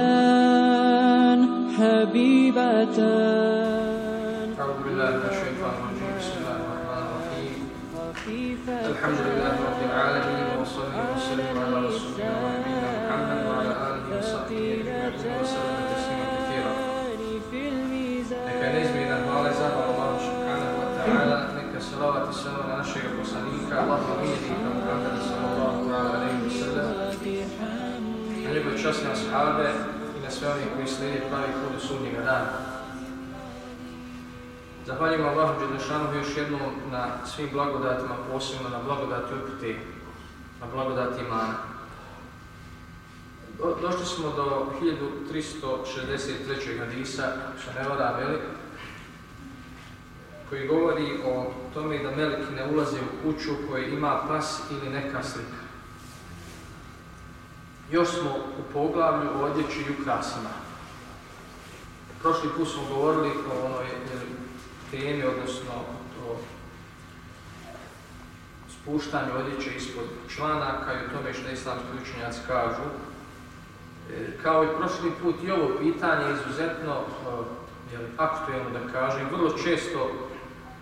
كلمتان حبيبتان. أعوذ بالله من الشيطان الرجيم. بسم الله الرحمن الرحيم. الحمد لله رب العالمين وصلي وسلم على رسولنا ونبينا poslanika, Allahu miljenika Muhammeda sallallahu alaihi wa sallam, na njegove časne i na sve onih koji slijede pravi put do sudnjega dana. Zahvaljujem Allahu Đelešanu još jednom na svim blagodatima, posebno na blagodati upute, na blagodati imana. Do, došli smo do 1363. hadisa, što ne vada veliko, koji govori o tome da meleki ne ulaze u kuću koji ima pas ili neka slika. Još smo u poglavlju o odjeći i ukrasima. Prošli put smo govorili o onoj temi, odnosno o spuštanju odjeće ispod članaka i o tome što islamski učenjaci kažu. E, kao i prošli put i ovo pitanje je izuzetno e, jel, aktuelno da kažem. Vrlo često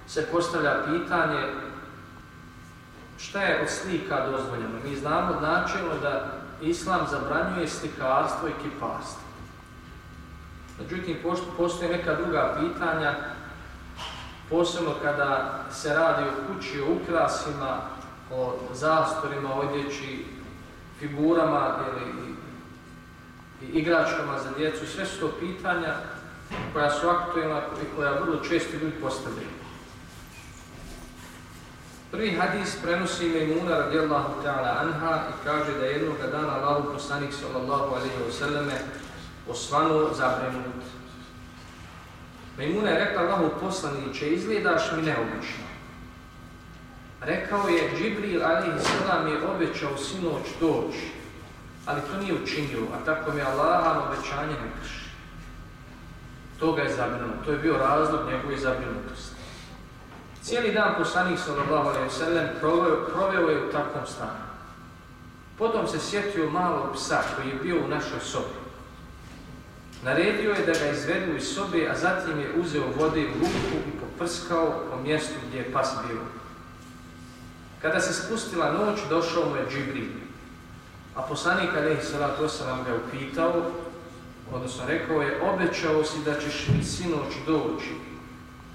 se postavlja pitanje šta je od slika dozvoljeno. Mi znamo načelno da islam zabranjuje slikarstvo i kiparstvo. Međutim, postoje neka druga pitanja posebno kada se radi o kući, o ukrasima, o zastorima, odjeći, figurama ili i igračkama za djecu, sve su to pitanja koja su aktualna i koja vrlo često ljudi postavljaju. Prvi hadis prenosi Mejmuna radijallahu ta'ala anha i kaže da jednog dana Allahu poslanik sallallahu alaihi wa sallame osvanuo zabrenut Mejmuna je rekla Allahu poslaniće, izgledaš mi neobično. Rekao je, Džibril alaihi sallam je obećao sinoć doći, ali to nije učinio, a tako mi Allah obećanje ne krši. To ga je zabrinuto, to je bio razlog njegove zabrinutosti. Cijeli dan poslanik sallallahu alaihi sallam proveo, proveo je u takvom stanu. Potom se sjetio malog psa koji je bio u našoj sobi. Naredio je da ga izvedu iz sobe, a zatim je uzeo vode u ruku i poprskao po mjestu gdje je pas bio. Kada se spustila noć, došao mu je Džibril. A poslanik alaihi Salatu Osalam ga upitao, odnosno rekao je, obećao si da ćeš mi sinoć doći.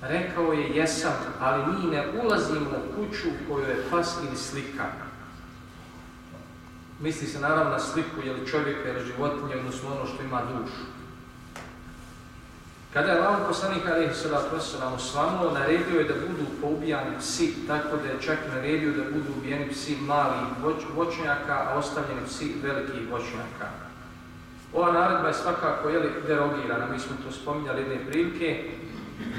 Rekao je, jesam, ali mi ne ulazimo u kuću koju je pas ili slika. Misli se naravno na sliku, je čovjeka ili životinja, odnosno ono što ima dušu. Kada je Allah poslanik alaihi sallatu wasallam osvanuo, naredio je da budu poubijani psi, tako da je čak naredio da budu ubijeni psi malih voćnjaka, a ostavljeni psi velikih voćnjaka. Ova naredba je svakako jeli, derogirana, mi smo to spominjali jedne prilike,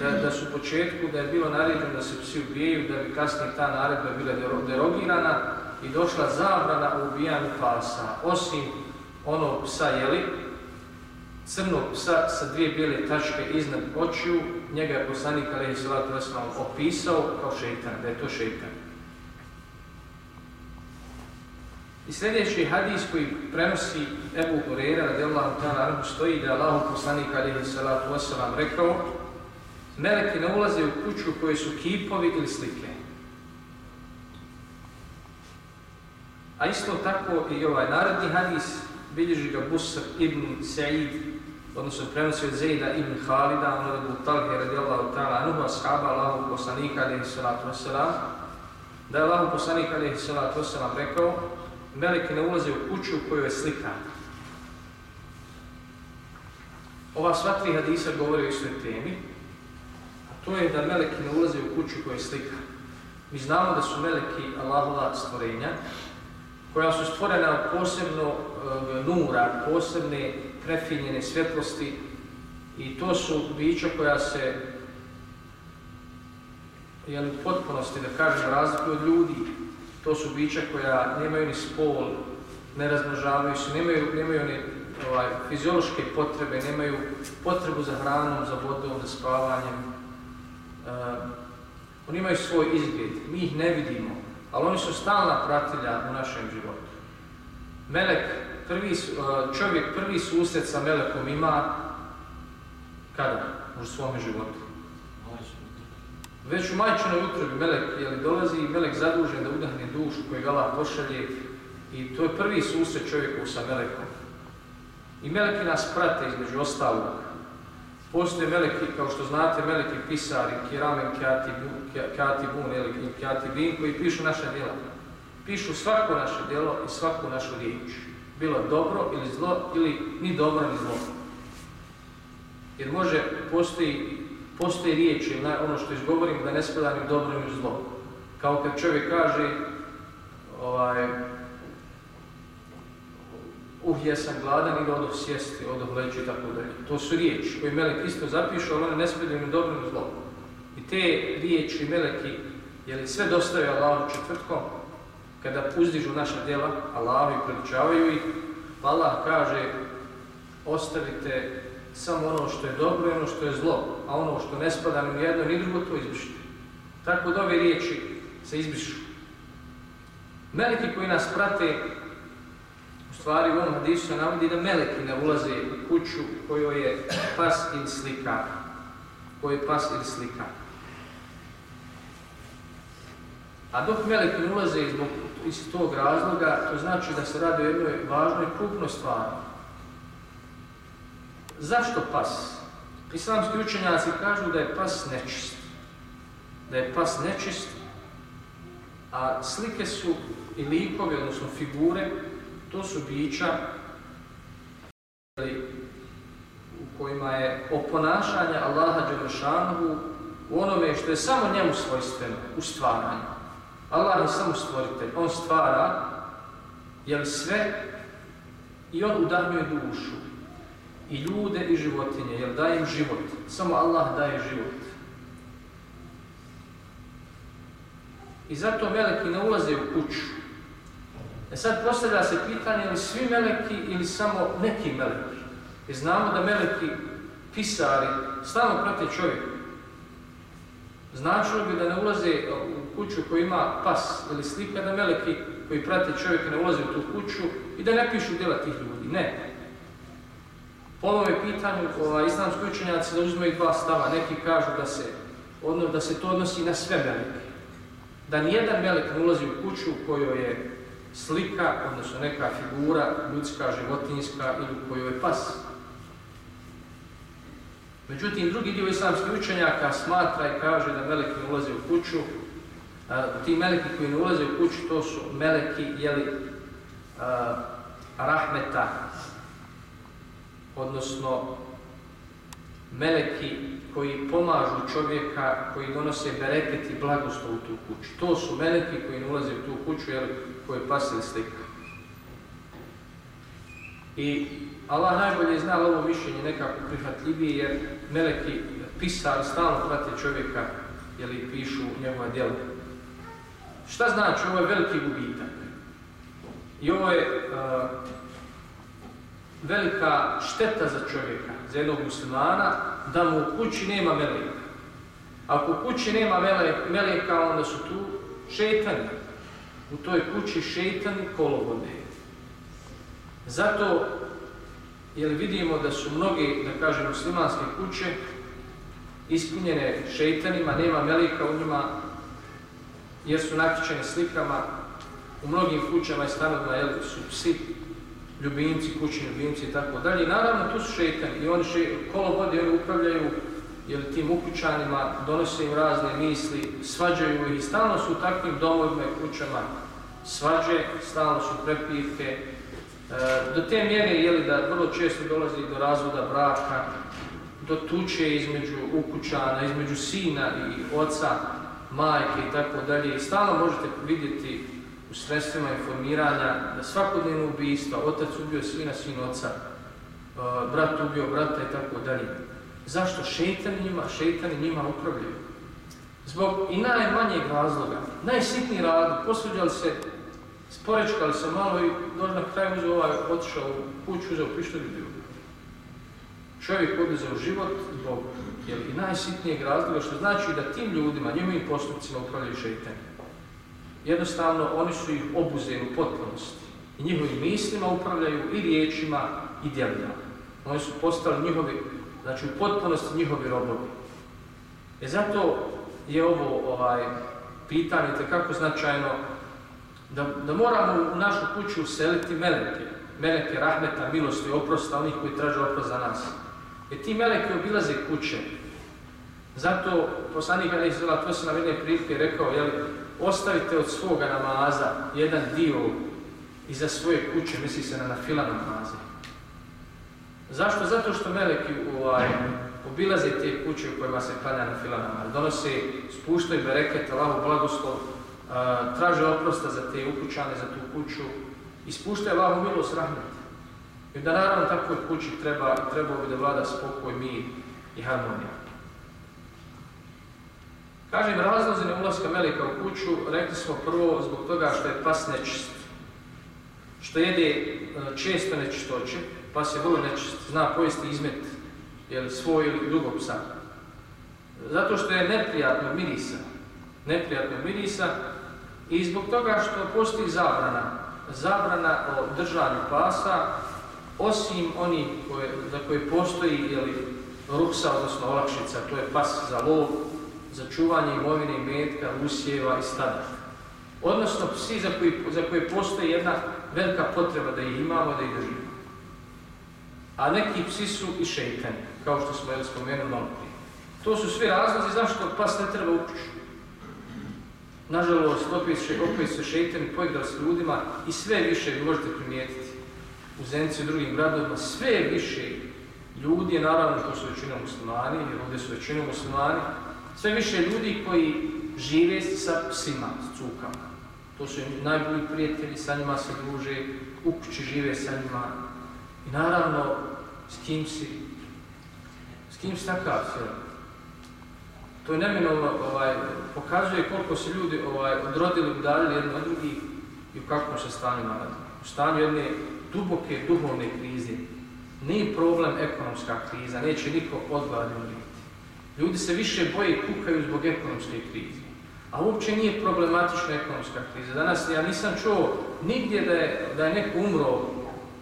da, da su u početku da je bilo naređeno da se psi ubijaju, da bi kasnije ta naredba bila derogirana i došla zabrana u ubijanju pasa, osim onog psa jeli, crnog psa sa dvije bijele tačke iznad očiju, njega je poslanik Alehi Salatu Veslam opisao kao šeitan, da je to šeitan. I sljedeći hadis koji prenosi Ebu Hurera, radijallahu ta'ala stoji da je Allah poslanik Alehi Salatu Veslam rekao Meleki ne ulaze u kuću koje su kipovi ili slike. A isto tako i ovaj narodni hadis bilježi ga Busr ibn Sa'id odnosno prenosi od Zejda ibn Halida, ono da Abu Talhe radijallahu ta'ala anuhu, ashaba Allahu poslanika alaihi salatu wasalam, da je Allahu poslanika alaihi salatu wasalam rekao, meleki ne ulaze u kuću u kojoj je slika. Ova sva tri hadisa govori o istoj temi, to je da meleki ne ulaze u kuću koja je slika. Mi znamo da su meleki Allahova stvorenja, koja su stvorena od posebno e, nura, posebne prefinjene svjetlosti i to su bića koja se jel, u potpunosti, da kažem, razlikuju od ljudi. To su bića koja nemaju ni spol, ne razmnožavaju se, nemaju, nemaju ni ovaj, fiziološke potrebe, nemaju potrebu za hranom, za vodom, za spavanjem. Uh, Oni imaju svoj izgled, mi ih ne vidimo, ali oni su stalna pratilja u našem životu. Melek, prvi, uh, čovjek prvi susret sa Melekom ima kada? U svome životu. Već u majčinoj utrobi Melek jeli, dolazi i Melek zadužen da udahne dušu koju Allah pošalje i to je prvi susret čovjeku sa Melekom. I Meleki nas prate između ostalog. Postoje Meleki, kao što znate, Meleki pisari, Kiramen Katibun ili Katibin, koji pišu naše djela. Pišu svako naše djelo i svaku našu riječ. Bilo dobro ili zlo, ili ni dobro ni zlo. Jer može, postoji postoje riječi, ono što izgovorim, da ne spada ni dobro ni zlo. Kao kad čovjek kaže, ovaj, uh, jesam gladan, ili odoh sjesti, odoh leći i tako dalje. To su riječi koje Melek isto zapiše, ali one ne spadaju ni dobro ni zlo. I te riječi Meleki, jeli sve dostaju Allahu četvrtkom, kada uzdižu naša djela, Allahu i priličavaju ih, pa Allah kaže, ostavite samo ono što je dobro i ono što je zlo, a ono što ne spada ni jedno ni drugo, to izbrišite. Tako da ove riječi se izbrišu. Meleki koji nas prate, stvari u ovom hadisu navodi da meleki ne ulaze u kuću kojoj je pas ili slika. Koji je pas ili slika. A dok meleki ne ulaze zbog iz tog razloga, to znači da se radi o jednoj važnoj krupnoj stvari. Zašto pas? Islamski učenjaci kažu da je pas nečist. Da je pas nečist, a slike su i likove, odnosno figure, to su bića u kojima je oponašanje Allaha Đelešanovu u onome što je samo njemu svojstveno, u stvaranju. Allah je samo stvoritelj, on stvara jel sve i on udarnjuje dušu i ljude i životinje, jer daje im život. Samo Allah daje život. I zato meleki ne ulaze u kuću. E sad postavlja se pitanje ili svi meleki ili samo neki meleki. I znamo da meleki, pisari, stalno prate čovjeku. Značilo bi da ne ulaze e, u kuću koji ima pas ili slika, da meleki koji prate čovjeka ne ulaze u tu kuću i da ne pišu djela tih ljudi. Ne. Po ovome pitanju ovaj, islamski učenjaci da dva stava. Neki kažu da se, odno, da se to odnosi na sve meleke. Da nijedan melek ne ulazi u kuću u kojoj je slika, odnosno neka figura, ljudska, životinjska ili u kojoj je pas. Međutim, drugi dio islamskih učenjaka smatra i kaže da meleki ne ulaze u kuću. A, ti meleki koji ne ulaze u kuću, to su meleki, jeli, a, rahmeta, odnosno meleki koji pomažu čovjeka, koji donose bereket i blagoslov u tu kuću. To su meleki koji ne ulaze u tu kuću, jer koje pasili slika. I Allah najbolje zna ovo mišljenje nekako prihvatljivije, jer meleki pisar stalno prate čovjeka, jeli pišu njegova djela. Šta znači? Ovo je veliki gubitak. I ovo je uh, velika šteta za čovjeka, za jednog muslimana, da mu u kući nema meleka. Ako u kući nema meleka, onda su tu šetani. U toj kući šetani kolovode. Zato, jer vidimo da su mnogi, da kažem, muslimanske kuće ispunjene šeitanima, nema meleka u njima, jer su nakričene slikama, u mnogim kućama i stanovima su psi, ljubimci, kućni ljubimci i tako dalje. Naravno tu su šeitani i oni še, kolo vode, oni upravljaju jer tim ukućanima, donose im razne misli, svađaju ih i stalno su u takvim domovima i kućama svađe, stalno su prepivke. E, do te mjere je li da vrlo često dolazi do razvoda braka, do tuče između ukućana, između sina i oca, majke i tako dalje. I stalno možete vidjeti u sredstvima informiranja da svakodnevno ubijstva, otac ubio sina, sin oca, e, brat ubio brata i tako dalje. Zašto? Šeitani njima, šeitani njima upravljaju. Zbog i najmanjeg razloga, najsitniji razlog, posuđali se, sporečkali se malo i dođe na kraju uzeo ovaj, otišao u kuću, uzeo pištolj i bio. čovjek oduzeo život zbog jel, i najsitnijeg razloga, što znači da tim ljudima, njihovim postupcima upravljaju šeitan. Jednostavno, oni su ih obuzeli u potpunosti i njihovim mislima upravljaju i riječima i djelima. Oni su postali njihovi, znači u potpunosti njihovi robovi. E zato je ovo ovaj pitanje kako značajno da, da moramo u našu kuću useliti meleke, meleke rahmeta, milosti, oprosta, onih koji traže oprost za nas. E ti meleke obilaze kuće. Zato poslanik Ali je to se na jedne prilike rekao, jel, ostavite od svoga namaza jedan dio iza svoje kuće, misli se na nafila namaze. Zašto? Zato što meleki ovaj, obilaze te kuće u kojima se klanja na fila namaz. Donose, spuštaju bereket, Allahu blagoslov, traže oprosta za te ukućane, za tu kuću i spuštaju Allahu milost rahmet. I da naravno takvoj kući treba, trebao bi da vlada spokoj, mir i harmonija. Kažem, razlozi ne ulaska Melika u kuću, rekli smo prvo zbog toga što je pas nečist. Što jede e, često nečistoće, pas je vrlo nečist, zna pojesti izmet jel, svoj ili drugog psa. Zato što je neprijatno mirisa, neprijatno mirisa i zbog toga što postoji zabrana, zabrana o držanju pasa, osim oni koje, za koje postoji jeli, ruksa, odnosno olakšica, to je pas za lov, za čuvanje imovine metka, usjeva i stada. Odnosno psi za, koje, za koje postoji jedna velika potreba da ih imamo, da ih držimo. A neki psi su i šeitani, kao što smo jeli spomenuli malo prije. To su svi razlozi zašto pas ne treba upući. Nažalost, opet, še, opet se šeitani poigrali s ljudima i sve više, vi možete primijetiti, u Zenci i drugim gradovima, sve više ljudi, naravno to su većinom muslimani, jer ovdje su većinom muslimani, sve više ljudi koji žive sa psima, s cukama. To su najbolji prijatelji, sa njima se druže, u kući žive sa njima. I naravno, s kim si? S kim si takav si? To je neminovno, ovaj, pokazuje koliko se ljudi ovaj, odrodili, udaljili jedno od drugih i u kakvom se stanju nalazi. U stanju jedne duboke duhovne krize. Nije problem ekonomska kriza, neće niko odgledati umriti. Ljudi se više boje i kukaju zbog ekonomske krize. A uopće nije problematična ekonomska kriza. Danas ja nisam čuo nigdje da je, da je neko umro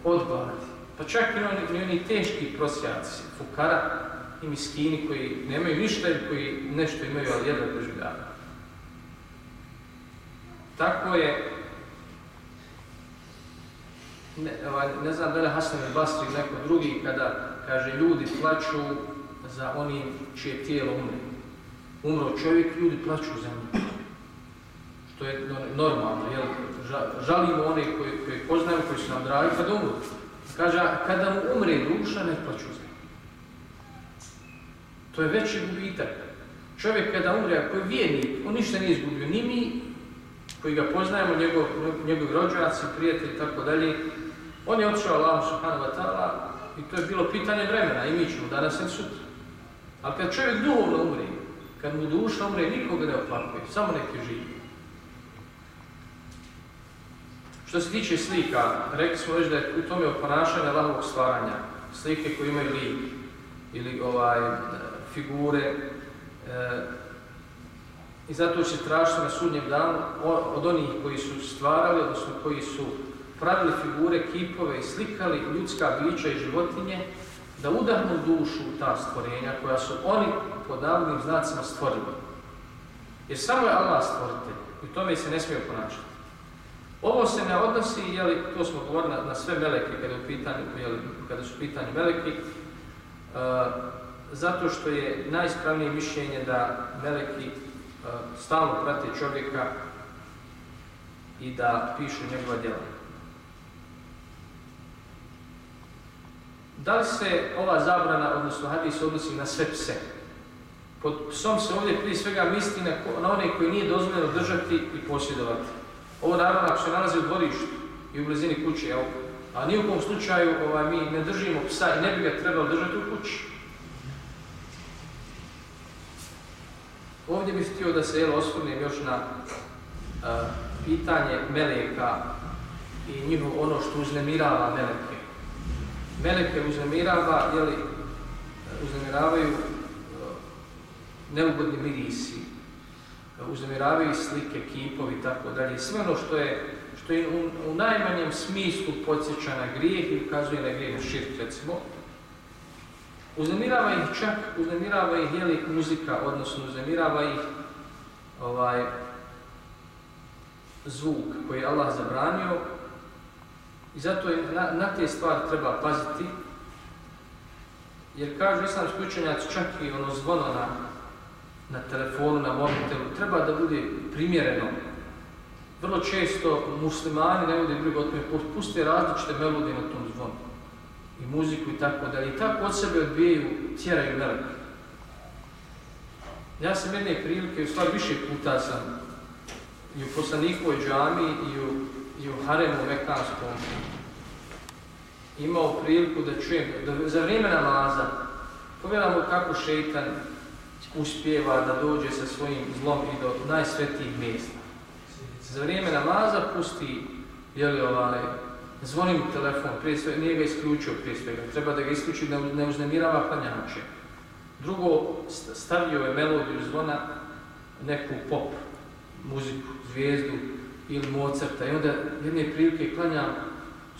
od gladi. Pa čak i oni, i oni teški prosjaci, fukara i miskini koji nemaju ništa ili koji nešto imaju, ali jedno preživljava. Tako je, ne, ovaj, ne znam da li Hasan Basri ili neko drugi, kada kaže ljudi plaću za onim čije tijelo umre. Umro čovjek, ljudi plaću za njim. Što je normalno, jel? Žalimo one koji, koji poznaju, koji su nam dragi kad umru. Kaže, kada mu umre duša, ne plaću za njim. To je veći gubitak. Čovjek kada umre, ako je vijenik, on ništa nije izgubio. Ni mi, koji ga poznajemo, njegov, njegov rođaci, prijatelji i tako dalje, on je otišao Allahu subhanahu wa ta'ala i to je bilo pitanje vremena i mi ćemo danas ili sutra. Ali kad čovjek duhovno umri, kad mu duša umre, nikoga ne oplakuje, samo neki živi. Što se tiče slika, rekli smo već da je u tome oponašanje Allahovog stvaranja, slike koje imaju lik ili ovaj, e, figure, e, i zato će tražiti na sudnjem danu od onih koji su stvarali, odnosno koji su pravili figure, kipove i slikali ljudska bića i životinje, da udahnu dušu u ta stvorenja koja su oni po davnim znacima stvorili. Jer samo je Allah stvoritelj i tome se ne smije ponašati. Ovo se ne odnosi, jeli, to smo govorili na, na sve meleke kada, u pitanju, jeli, kada su pitanje meleki, uh, zato što je najispravnije mišljenje da meleki uh, stalno prate čovjeka i da pišu njegova djela. Da li se ova zabrana, odnosno hadis, odnosi na sve pse? Pod psom se ovdje prije svega misli na, na one koji nije dozvoljeno držati i posjedovati. Ovo naravno ako se nalazi u dvorištu i u blizini kuće, evo, a ni u kom slučaju ovaj, mi ne držimo psa i ne bi ga trebalo držati u kući. Ovdje bih htio da se jel, osvrnem još na uh, pitanje meleka i njihov ono što uznemirava meleke meleke uzemirava, jeli, uznemiravaju e, neugodni mirisi, uznemiravaju slike, kipovi tako dalje. Sve ono što je, što je u, u najmanjem smislu podsjeća na grijeh i ukazuje na grijeh na širk, recimo. Uznemirava ih čak, uznemirava ih jeli muzika, odnosno uznemirava ih ovaj, zvuk koji je Allah zabranio i zato je na, na te stvari treba paziti jer kažu islamski učenjaci čak i ono zvono na, na telefonu, na mobitelu, treba da bude primjereno. Vrlo često muslimani ne bude drugo otme, puste različite melodije na tom zvonu i muziku i tako dalje. I tako od sebe odbijaju, tjeraju melek. Ja sam jedne prilike, u stvari više puta sam i u poslanikovoj džami i u, i u haremu mekanskom imao priliku da čujem, da za vrijeme namaza pogledamo kako šeitan uspjeva da dođe sa svojim zlom i do najsvetijih mjesta. Za vrijeme namaza pusti, jeli ovaj, zvoni mu telefon, prije sve, nije ga isključio prije svega, treba da ga isključi da ne uznemirava klanjače. Drugo, stavio je melodiju zvona neku pop muziku, zvijezdu ili Mozarta i onda jedne prilike klanjam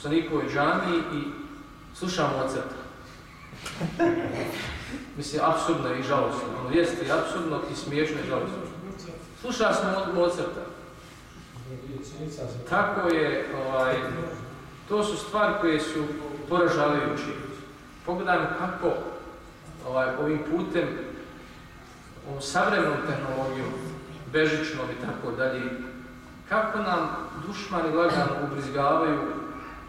sa nikovoj džami i slušam Mozarta. Mislim, absurdno i žalostno. Ono jeste i absurdno i smiješno i žalostno. Slušao sam od Mozarta. Tako je, ovaj, to su stvari koje su poražavajuće. Pogledajmo kako ovaj, ovim putem, ovom savremenom tehnologijom, bežičnom i tako dalje, kako nam dušmani lagano ubrizgavaju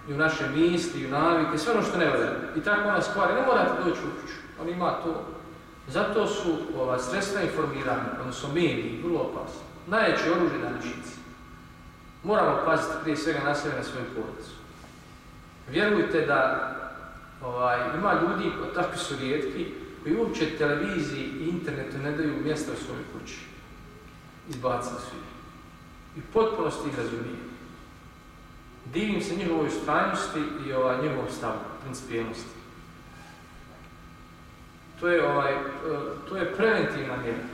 i u naše misli, i u navike, sve ono što ne vede. I tako ona stvari, ne morate doći u kuću, on ima to. Zato su ova, sredstva informiranja, odnosno mediji, vrlo opasni. Najveće oružje današnjice. Moramo paziti prije svega na sebe na svoju porodicu. Vjerujte da ovaj, ima ljudi, takvi su rijetki, koji uopće televiziji i internetu ne daju mjesta u svojoj kući izbacili su ih. I potpunosti ih razumije. Divim se njihovoj ustrajnosti i ovaj, njihovom stavu, principijelnosti. To je, ovaj, e, to je preventivna mjera.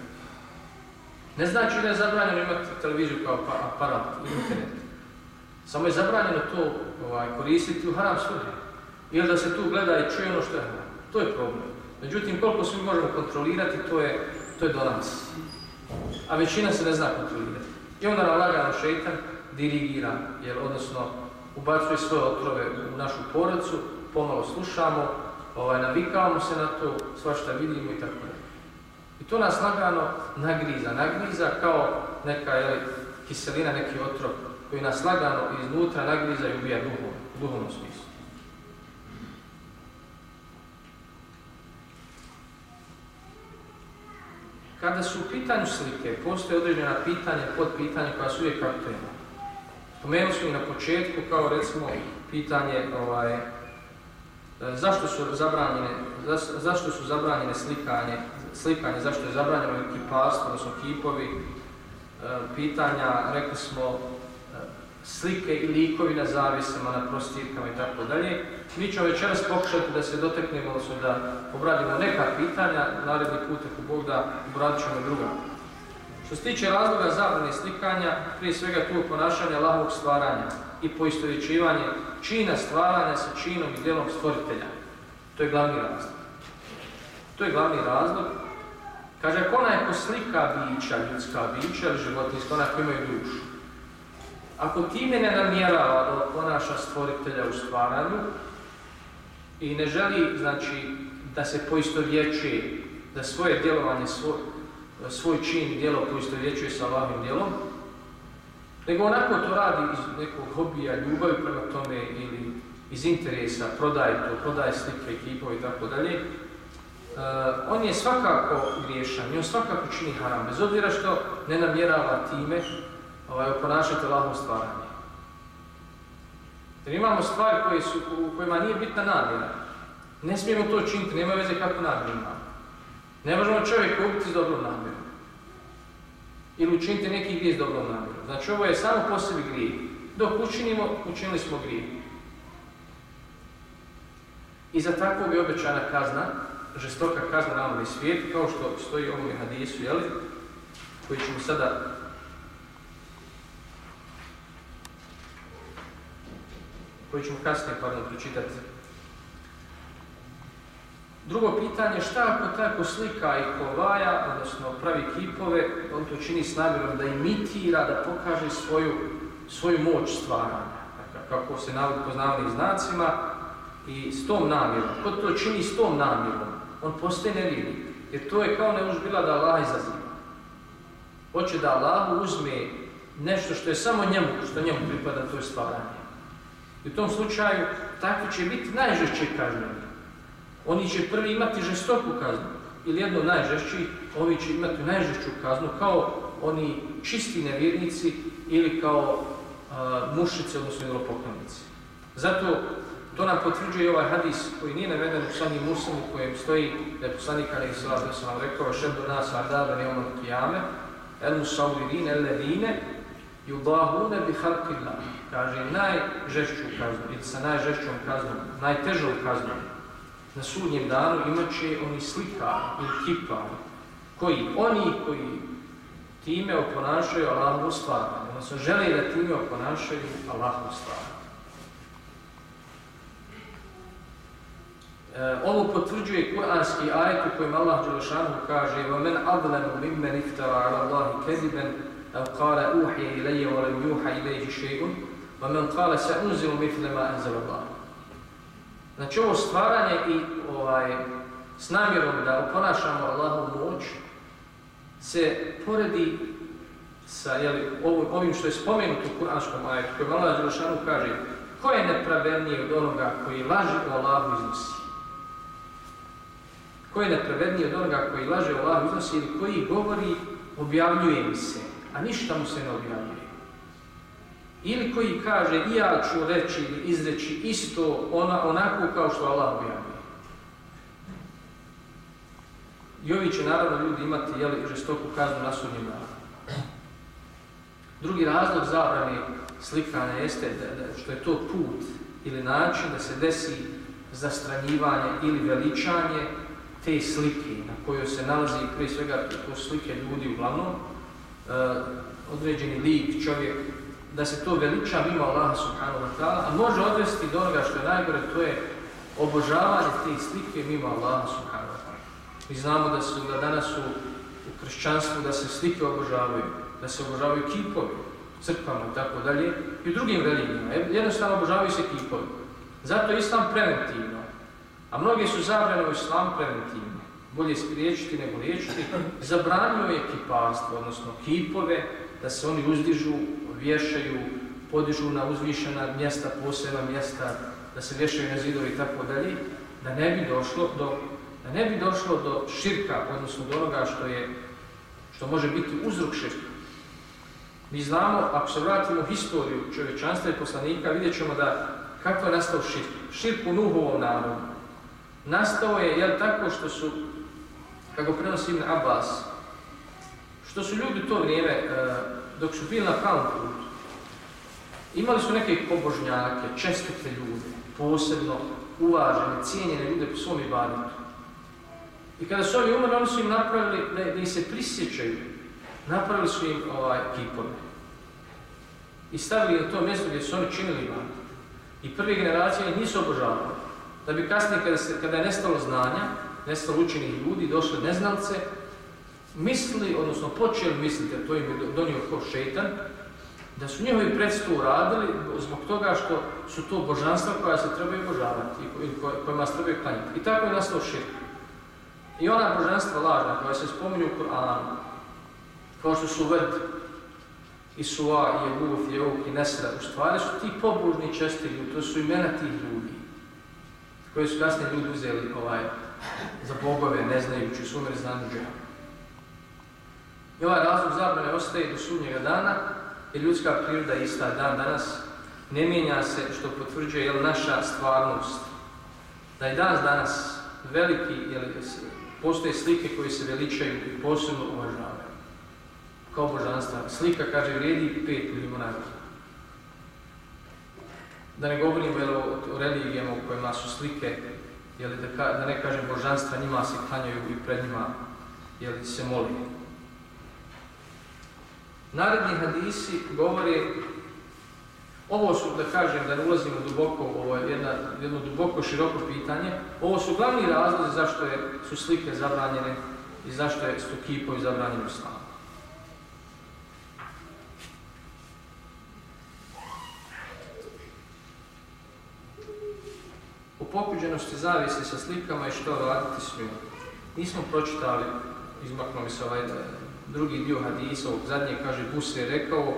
Ne znači da je zabranjeno imati televiziju kao pa, aparat aparat, internet. Samo je zabranjeno to ovaj, koristiti u haram svrhe. Ili da se tu gleda i čuje ono što je haram. To je problem. Međutim, koliko svi možemo kontrolirati, to je, to je do nas a većina se ne zna kontrolirati. I onda nam lagano šeitan dirigira, jer odnosno ubacuje svoje otrove u našu porodcu, pomalo slušamo, ovaj, navikavamo se na to, svašta vidimo i tako da. I to nas lagano nagriza, nagriza kao neka jeli, kiselina, neki otrov koji nas lagano iznutra nagriza i ubija duhovno, u duhovnom smislu. Kada su u pitanju slike, postoje određena pitanja, podpitanja koja su uvijek aktualna. Spomenuli smo i na početku, kao recimo pitanje ovaj, zašto su zabranjene, za, zašto su zabranjene slikanje, slikanje, zašto je zabranjeno kiparstvo, odnosno kipovi, e, pitanja, rekli smo, slike i likovi na zavisama, na prostirkama i tako dalje. Mi ćemo večeras pokušati da se doteknemo, odnosno da obradimo neka pitanja, naredni put ako Bog da obradit ćemo druga. Što se tiče razloga zabrane slikanja, prije svega tu ponašanja lahog stvaranja i poistovjećivanje čina stvaranja sa činom i djelom stvoritelja. To je glavni razlog. To je glavni razlog. Kaže, ako onaj je ko slika bića, ljudska bića ili životinska, onaj ko imaju dušu, Ako time ne namjerava da ponaša stvoritelja u stvaranju i ne želi znači, da se poistovjećuje, da svoje djelovanje, svoj, svoj čin i djelo poistovjećuje sa Allahim djelom, nego onako to radi iz nekog hobija, ljubavi prema tome ili iz interesa, prodaje to, prodaje slike, ekipove i tako dalje, Uh, on je svakako griješan i on svakako čini haram, bez obzira što ne namjerava time ovaj, oponašati Allahom stvaranje. Jer imamo stvari koje su, u kojima nije bitna namjera. Ne smijemo to činiti, nema veze kako namjera imamo. Ne možemo čovjeka ubiti s dobrom namjerom. Ili učiniti neki grije s dobrom namjerom. Znači ovo je samo po sebi grije. Dok učinimo, učinili smo grije. I za takvog je obećana kazna žestoka kazna na ovom svijetu, kao što stoji u ovom hadisu, jeli, koji ćemo sada koji ćemo kasnije pardon, pročitati. Drugo pitanje, šta ako tako slika i kovaja, odnosno pravi kipove, on to čini s namjerom da imitira, da pokaže svoju, svoju moć stvaranja, dakle, kako se navodi poznavali znacima i s tom namjerom. Ko to čini s tom namjerom, on postaje nevjernik, jer to je kao neužbila da Allah izaziva. Hoće da Allah uzme nešto što je samo njemu, što njemu pripada, to je stvaranje. I u tom slučaju takvi će biti najžešće kažnjeni. Oni će prvi imati žestoku kaznu, ili jedno najžešći, ovi će imati najžešću kaznu, kao oni čisti nevjernici ili kao uh, mušice, odnosno ilopoklonici. Zato to nam potvrđuje ovaj hadis koji nije naveden u slanji muslimu kojem stoji da je poslanik Ali Isra, da sam vam rekao, šed do nas ardabe neomad kijame, el musaulirin, el ledine, yudahune bi halqillah, kaže najžešću kaznu, ili sa najžešćom kaznom, najtežom kaznom, na sudnjem danu imat će oni slikar ili kipar, koji, oni koji time oponašaju Allahovu stvaranje, odnosno žele da time oponašaju Allahovu stvaranje. E, ovo potvrđuje kuranski ajet u kojem Allah Đelešanu kaže وَمَنْ أَظْلَمُ مِمَّنْ اِفْتَرَ عَلَى اللَّهِ كَذِبًا أَوْ قَالَ أُوحِيَ إِلَيَّ وَلَمْ يُوحَ إِلَيْهِ شَيْءٌ وَمَنْ قَالَ سَأُنْزِلُ مِثْلَ مَا أَنْزَلَ اللَّهِ Znači ovo stvaranje i ovaj, s namjerom da uponašamo Allahovu moć se poredi sa jeli, ovim što je spomenuto u kuranskom ajetu, koji Allah Đelešanu kaže ko je nepravedniji od onoga koji laže o Allahu iznosi? Ko je nepravedniji od onoga koji laže o Allahu iznosi ili koji govori objavljuje mi se, A ništa mu se ne objavljuje? Ili koji kaže i ja ću reći ili izreći isto ona, onako kao što Allah objavljuje. I ovi će naravno ljudi imati jeli, žestoku kaznu na sudnjem danu. Drugi razlog zabrane slikanja jeste da, da, što je to put ili način da se desi zastranjivanje ili veličanje te slike na kojoj se nalazi prije svega to slike ljudi uglavnom, E, određeni lik, čovjek, da se to veliča mimo Allaha subhanahu wa ta'ala, a može odvesti do onoga što je najgore, to je obožavanje te slike mimo Allaha subhanahu wa ta'ala. Mi znamo da su da danas u, u kršćanstvu da se slike obožavaju, da se obožavaju kipovi, crkvama i tako dalje, i u drugim religijama. E, jednostavno obožavaju se kipovi. Zato je islam preventivno. A mnogi su zabrane u islamu preventivno. Bolje spriječiti nego liječiti. Zabranio je kipanstvo, odnosno kipove, da se oni uzdižu, vješaju, podižu na uzvišena mjesta, posebna mjesta, da se vješaju na zidovi i tako dalje, da ne bi došlo do da ne bi došlo do širka, odnosno do onoga što je što može biti uzrok širka. Mi znamo, ako se vratimo u historiju čovječanstva i poslanika, vidjet ćemo da kako je nastao širk. Širk u Nuhovom narodu. Nastao je, jel tako što su, kako prenosi Ibn Abbas, što su ljudi to vrijeme, e, dok su bili na pravom putu, imali su neke pobožnjake, čestite ljude, posebno uvažene, cijenjene ljude po svom ibadetu. I kada su oni umrli, oni su im napravili da, da im se prisjećaju, napravili su im ovaj, kipove. I stavili na to mjesto gdje su oni činili ibadet. I prve generacije nisu obožavali. Da bi kasnije, kada, se, kada je nestalo znanja, nestalo učenih ljudi, došli neznalce, mislili, odnosno počeli misliti, a to im je donio ko šeitan, da su njihovi predstavu uradili zbog toga što su to božanstva koja se trebaju obožavati i kojima se trebaju klanjati. I tako je nastao širk. I ona božanstva lažna koja se spominju u Kur'anu, kao što su Ved, Isua, i Jehuf, i Jehuf, i Nesra, u stvari su ti pobožni česti ljudi, to su imena tih ljudi, koji su kasnije ljudi uzeli ovaj, za bogove, ne znajući, sumer znanju znani. I ovaj razlog zabrane ostaje do sunnjega dana, jer ljudska priroda je ista dan danas, ne mijenja se što potvrđuje jel, naša stvarnost. Da je danas danas veliki, jel, postoje slike koje se veličaju i posebno uvažavaju. Kao božanstva. Slika, kaže, vrijedi pet milijuna evra. Da ne govorimo jel, o, o religijama u kojima su slike jeli, da, ka, da ne kažem božanstva, njima se klanjaju i pred njima jeli, se moli. Naredni hadisi govori, ovo su, da kažem, da ne ulazimo duboko, ovo je jedna, jedno duboko, široko pitanje, ovo su glavni razlozi zašto je, su slike zabranjene i zašto je, su kipovi zabranjeni U pokuđenosti zavisi sa slikama i što raditi s njima. Nismo pročitali, izmaknuo mi se ovaj e, drugi dio hadisa, ovog zadnje kaže Bus je rekao, uh,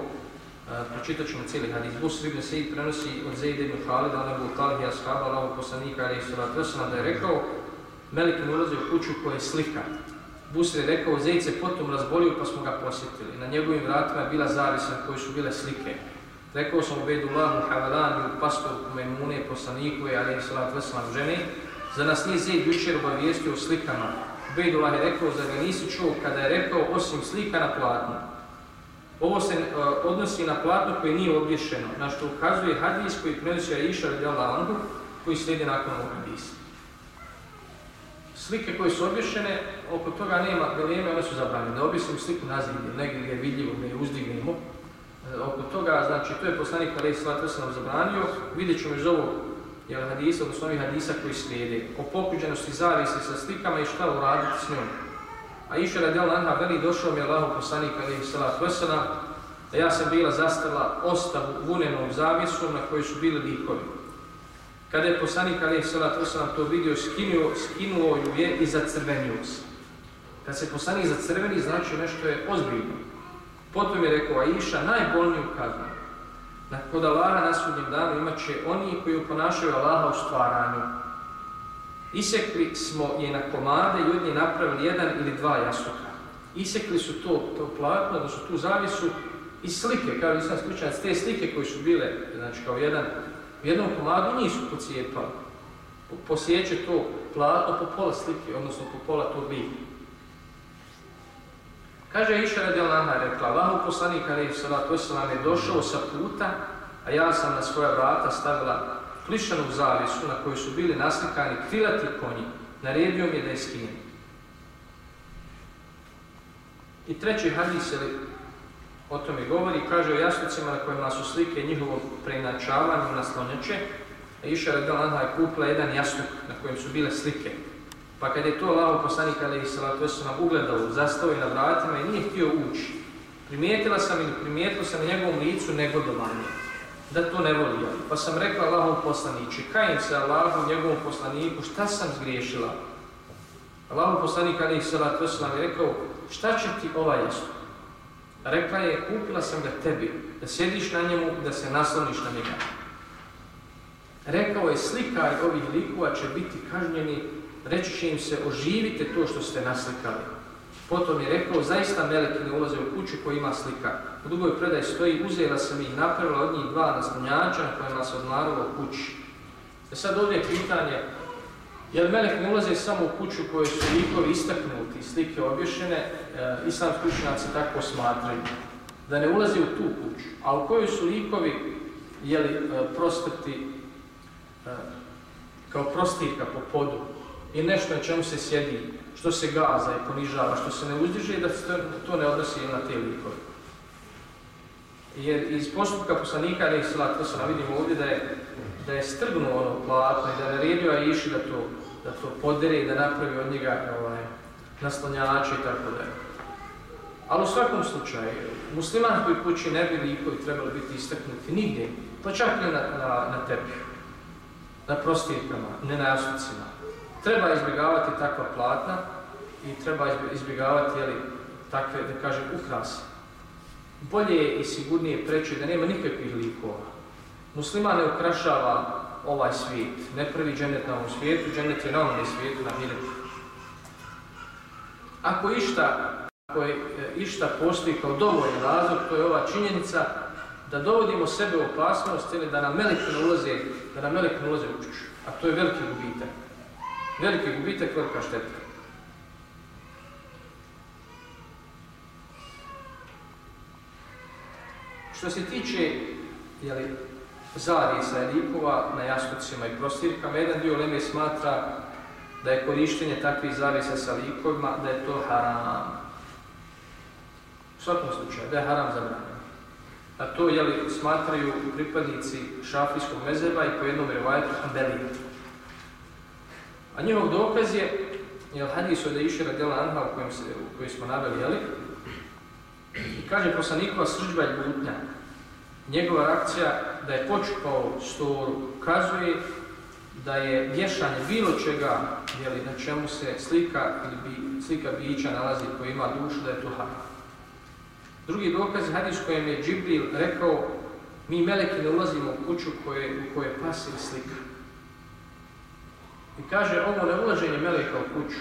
pročitat ćemo cijeli hadis, Bus ibn Sejid prenosi od Zaid ibn Halid, ona bu Talhija shaba, Allaho poslanika, ali su rad da je rekao, Melik ne ulazi u kuću koja je slika. Bus je rekao, Zaid se potom razbolio pa smo ga posjetili. Na njegovim vratima je bila zavisa koje su bile slike. Rekao sam Ubedullahu Havalani u pastor Memune, poslaniku je, ali salatu wasalam, ženi, za nas nije Zaid jučer obavijestio slikama. Ubejdullah je rekao, za ga nisi čuo kada je rekao, osim slika na platnu. Ovo se uh, odnosi na platno koje nije obješeno, na što ukazuje hadis koji prenosi Aisha radijallahu anhu, koji slijedi nakon ovog hadisa. Slike koje su obješene, oko toga nema dileme, one su zabranjene. Da obješim sliku na zidje, negdje gdje je vidljivo, da je uzdignemo, E, oko toga, znači, to je poslanik Ali Svat nam zabranio, vidjet ćemo iz ovog jel, hadisa, odnosno ovih hadisa koji slijede, o pokuđenosti zavisi sa slikama i šta uraditi s njom. A iša radijal Anha veli, došao mi je Allah poslanik Ali Svat Veselam, da ja sam bila zastala ostavu vunenom zavisom na kojoj su bili likovi. Kada je poslanik Ali Svat Veselam to vidio, skinuo, skinuo ju je i zacrvenio se. Kad se poslanik zacrveni, znači nešto je ozbiljno. Potom je rekao Aisha, najbolniju kaznu. Kod Allaha na sudnjem danu imat će oni koji uponašaju Allaha u stvaranju. Isekli smo je na komade i od nje napravili jedan ili dva jastuka. Isekli su to, to platno, da su tu zavisu i slike, kao nisam slučajac, te slike koji su bile, znači kao jedan, u jednom komadu nisu pocijepali. Posjeće to platno po pola slike, odnosno po pola tog lika. Kaže Iša radi rekla, Allahu poslanik alaihi sallatu wasallam je došao sa puta, a ja sam na svoja vrata stavila plišanu zavisu na kojoj su bili naslikani krilati konji. Naredio mi je da je skinem. I treći hadis ili o tome govori, kaže o jasnicima na kojima su slike njihovog preinačavanju na slonjače, a Iša radi je kupila jedan jastuk na kojem su bile slike. Pa kad je to Allaho poslanik alaihi sallatu wasallam ugledao, zastao je na vratima i nije htio ući, primijetila sam ili primijetila sam na njegovom licu negodovanje, da to ne voli. Pa sam rekla Allahom poslanići, kajem se Allahom njegovom poslaniku, šta sam zgriješila? Allahom poslanik alaihi sallatu wasallam je rekao, šta će ti ova jastu? Rekla je, kupila sam ga tebi, da sjediš na njemu, da se nasloniš na njega. Rekao je, slikaj ovih likova će biti kažnjeni reći će im se oživite to što ste naslikali. Potom je rekao, zaista meleki ne ulaze u kuću koja ima slika. U drugoj predaj stoji, uzela sam ih napravila od njih dva naslonjača na kojima se u kući. E sad ovdje je pitanje, jer melek ne ulaze samo u kuću koje su likovi istaknuti, slike obješene, e, islamski učenjaci tako smatraju, da ne ulaze u tu kuću, a u kojoj su likovi, jeli, e, prostrti, e, kao prostirka po podu, i nešto na čemu se sjedi, što se gaza i ponižava, što se ne uzdiže da se to ne odnosi na te likove. Jer iz postupka poslanika, ali se to se vidimo ovdje, da je, da je strgnuo ono platno i da je naredio iši da to, da to podere i da napravi od njega ovaj, naslonjače i tako da je. Ali u svakom slučaju, musliman koji kući ne bi likovi trebali biti istaknuti nigdje, pa čak i na, na, na tepiju, na prostirkama, ne na jasnicima. Treba izbjegavati takva platna i treba izbjegavati jeli, takve, da kažem, ukrase. Bolje je i sigurnije preći da nema nikakvih likova. Musliman ne ukrašava ovaj svijet, ne prvi dženet na ovom svijetu, dženet je na ovom svijetu, na miletu. Ako išta, ako je e, išta postoji kao dovoljno razlog, to je ova činjenica da dovodimo sebe u opasnost ili da nam melek ne ulaze, da nam melek ne ulaze u čuču. A to je veliki gubitak veliki gubitak, velika šteta. Što se tiče jeli, zarisa i likova na jastucima i prostirkama, jedan dio Leme smatra da je korištenje takvih zavisa sa likovima, da je to haram. U svakom slučaju, da je haram zabranjeno. A to je li smatraju pripadnici šafijskog mezeba i po jednom revajetu Hanbelija. A njihov dokaz je, jel hadis od Iši radijala Anha u kojem, se, u kojem smo naveli, jeli? I kaže poslanikova srđba je ljutnja. Njegova reakcija da je počupao storu ukazuje da je vješanje bilo čega jeli, na čemu se slika ili bi, slika bića nalazi koji ima dušu da je to haram. Drugi dokaz je hadis kojem je Džibril rekao mi meleki ne ulazimo u kuću koje, u koje ili slika. I kaže ovo ne ulaženje meleka u kuću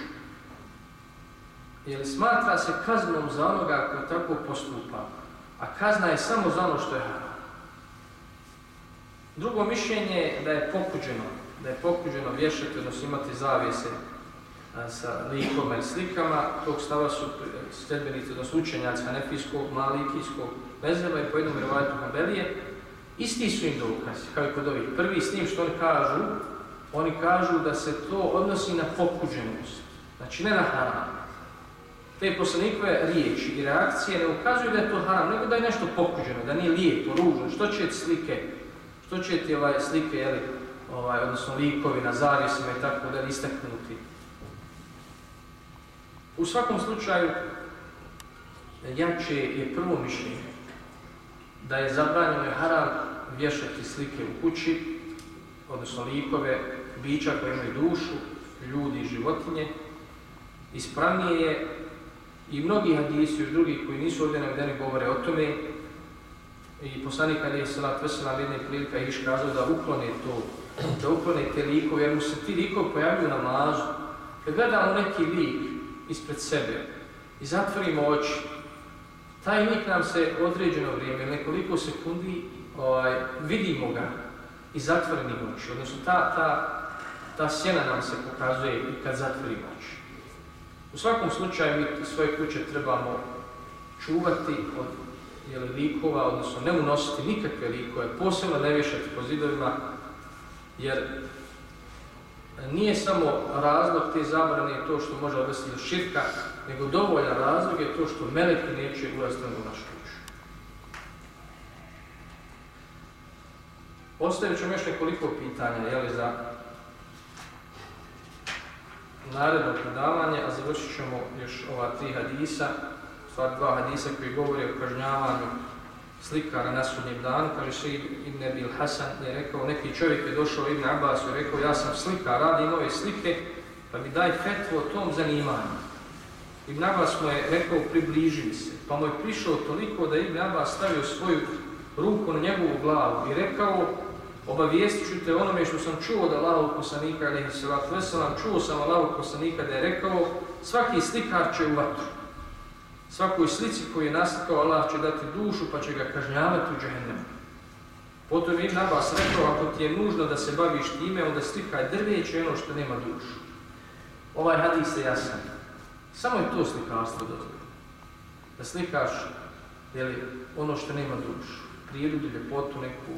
jer smatra se kaznom za onoga ko tako postupa, a kazna je samo za ono što je haram. Drugo mišljenje je da je pokuđeno, da je pokuđeno vješati, odnosno imati zavijese sa likoma i slikama, tog stava su e, sredbenici, odnosno učenjaci Hanefijskog, Malikijskog, Bezreba i po jednom revajtu Hanbelije, isti su im dokazi, kao i kod ovih. Prvi s tim što oni kažu, oni kažu da se to odnosi na pokuđenost, znači ne na haram. Te poslanikove riječi i reakcije ne ukazuju da je to haram, nego da je nešto pokuđeno, da nije lijepo, ružno. Što će slike, što će ti ovaj slike, jeli, ovaj, odnosno likovi na zavisima i tako da istaknuti. U svakom slučaju, jače je prvo mišljenje da je zabranjeno je haram vješati slike u kući, odnosno likove, bića koje imaju dušu, ljudi i životinje. Ispravnije je i mnogi hadisi i drugi koji nisu ovdje navedeni govore o tome i poslanik Ali je salat vesela jedne prilika i kazao da uklone to, da uklone te likove, jer mu se ti likovi pojavljuju na mlazu. Kad gledamo neki lik ispred sebe i zatvorimo oči, taj lik nam se određeno vrijeme, nekoliko sekundi, ovaj, vidimo ga i zatvoreni oči, odnosno ta, ta, ta sjena nam se pokazuje kad zatvorimo oči. U svakom slučaju mi svoje kuće trebamo čuvati od jeli, likova, odnosno ne unositi nikakve likove, posebno ne vješati po zidovima, jer nije samo razlog te zabrane to što može odvesti do širka, nego dovoljan razlog je to što meleki neće ulaziti u našu kuću. Ostavit ću još nekoliko pitanja jeli, za naredno predavanje, a završit ćemo još ova tri hadisa, stvar dva hadisa koji govori o kažnjavanju slikara na sudnjem danu. Kaže se Ibn Abil Hasan je rekao, neki čovjek je došao Ibn Abbas i rekao, ja sam slikar, radim ove slike, pa mi daj fetvu o tom zanimanju. Ibn Abbas mu je rekao, približi se, pa mu je prišao toliko da Ibn Abbas stavio svoju ruku na njegovu glavu i rekao, obavijestit ću te onome što sam čuo da Allahov poslanika, alaihi sallatu veselam, čuo sam Allahov poslanika da je rekao svaki slikar će u vatru. Svakoj slici koju je naslikao, Allah će dati dušu pa će ga kažnjavati u džehennemu. Potom je Ibn Abbas rekao, ako ti je nužno da se baviš time, onda slikaj drveće ono što nema dušu. Ovaj hadis je jasan. Samo je to slikarstvo dozvoljeno. Da slikaš jeli, ono što nema dušu. Prirodu, ljepotu, neku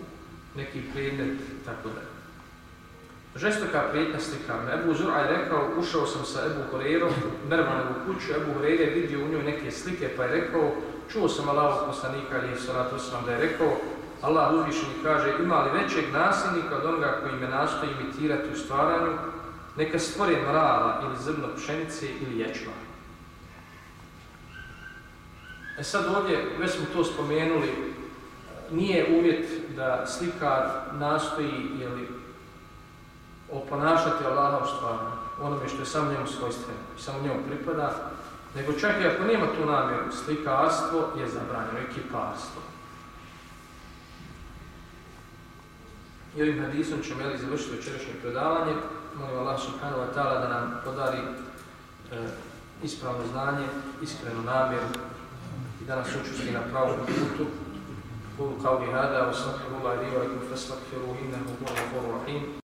neki predmet, tako da. Žestoka prijetna slikama. Ebu Zura je rekao, ušao sam sa Ebu Horeirom, Mermanom u kuću, Ebu Horeir je vidio u njoj neke slike, pa je rekao, čuo sam Allahog poslanika, ali je salatu sam da je rekao, Allah uzvišeni kaže, ima li većeg nasilnika od onoga koji me nastoji imitirati u stvaranju, neka stvori mrava ili zrno pšenice ili ječma. E sad ovdje, već smo to spomenuli, nije uvjet da slikar nastoji jeli, oponašati Allaha u stvarno, onome što je samo njemu svojstveno i samo njemu pripada, nego čak i ako nema tu namjeru, slikarstvo je zabranjeno, ekiparstvo. I ovim hadisom ćemo jeli, završiti večerašnje predavanje. Molim Allah subhanahu wa ta'ala da nam podari e, ispravno znanje, iskrenu namjeru i da nas učusti na pravom putu. قولي هذا وأستغفر الله لي ولكم فاستغفروه إنه هو الغفور الرحيم.